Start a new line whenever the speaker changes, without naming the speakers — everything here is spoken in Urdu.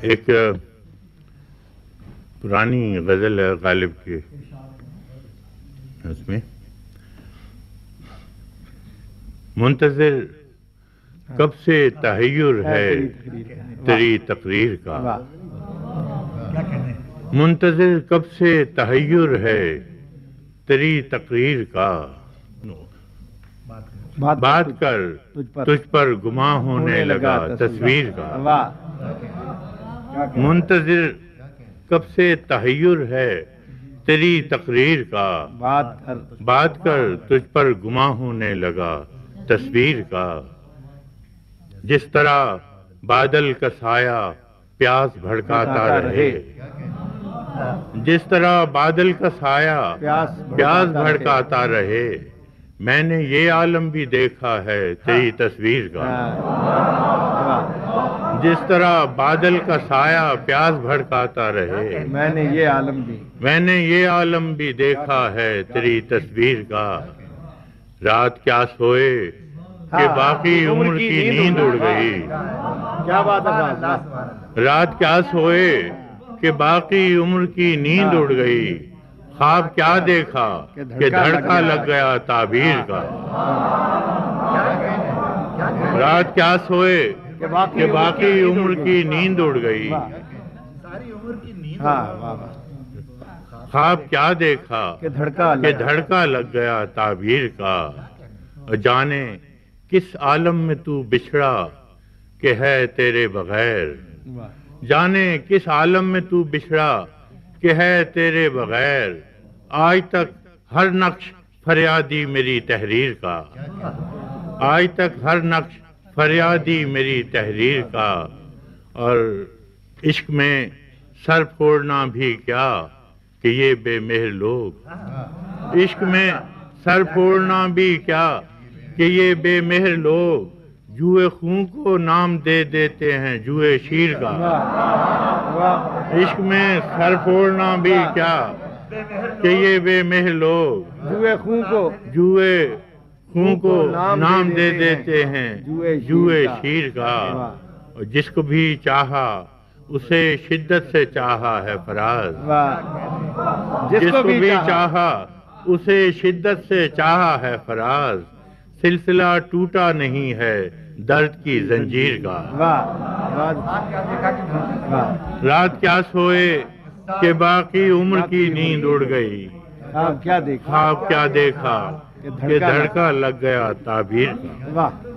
ایک پرانی غزل ہے غالب کی۔ اس میں منتظر کب سے تحیر ہے تیری تقریر کا؟ منتظر کب سے تحیر ہے تیری تقریر کا؟ بات کر تجھ پر گماں ہونے لگا تصویر کا۔ منتظر کب سے تحیر ہے تیری تقریر کا؟ بات کر۔ تجھ پر گماں ہونے لگا تصویر کا۔ جس طرح بادل کا سایہ پیاس بھڑکاتا رہے۔ جس طرح بادل کا سایہ پیاس بھڑکاتا رہے میں نے یہ عالم بھی دیکھا ہے تیری تصویر کا۔ جس طرح بادل کا سایہ پیاس بھڑکاتا رہے۔
میں نے یہ عالم بھی۔
میں نے یہ عالم بھی دیکھا ہے تیری تصویر کا۔ رات کیا سوئے کہ باقی عمر کی نیند اڑ گئی۔
کیا بات ہے
رات کیا سوئے کہ باقی عمر کی نیند اڑ گئی۔ خواب کیا دیکھا کہ دھڑکا لگ گیا۔ تعبیر کا۔ رات کیا سوئے کہ باقی عمر کی نیند اڑ گئی۔ خواب کیا دیکھا
کہ دھڑکا
کہ دھڑکا لگ گیا تعبیر کا۔ جانے کس عالم میں تو بچھڑا کہ ہے تیرے بغیر۔ جانے کس عالم میں تو بچھڑا کہ ہے تیرے بغیر۔ آج تک ہر نقش فریادی میری تحریر کا۔ آج تک ہر نقش فریادی میری تحریر کا۔ اور عشق میں سر پھوڑنا بھی کیا کہ یہ بے مہر لوگ۔ عشق میں سر پھوڑنا بھی کیا کہ یہ بے مہر لوگ۔ جوئے خون کو نام دے دیتے ہیں، جوئے شیر کا۔ عشق میں سر پھوڑنا بھی کیا کہ یہ بے مہر لوگ
جوئے خون کو۔
جوئے خون کو نام دے دیتے ہیں۔ جوئے شیر کا۔ اور جس کو بھی چاہا اسے شدت سے چاہا ہے فراز۔ جس کو بھی چاہا۔ اسے شدت سے چاہا ہے فراز۔ سلسلہ ٹوٹا نہیں ہے درد کی زنجیر کا۔ رات کیا سوئے؟ کہ باقی عمر کی نیند اڑ گئی۔
کیا دیکھا؟
خواب کیا دیکھا؟ کہ دھڑکا لگ گیا تعبیر کا۔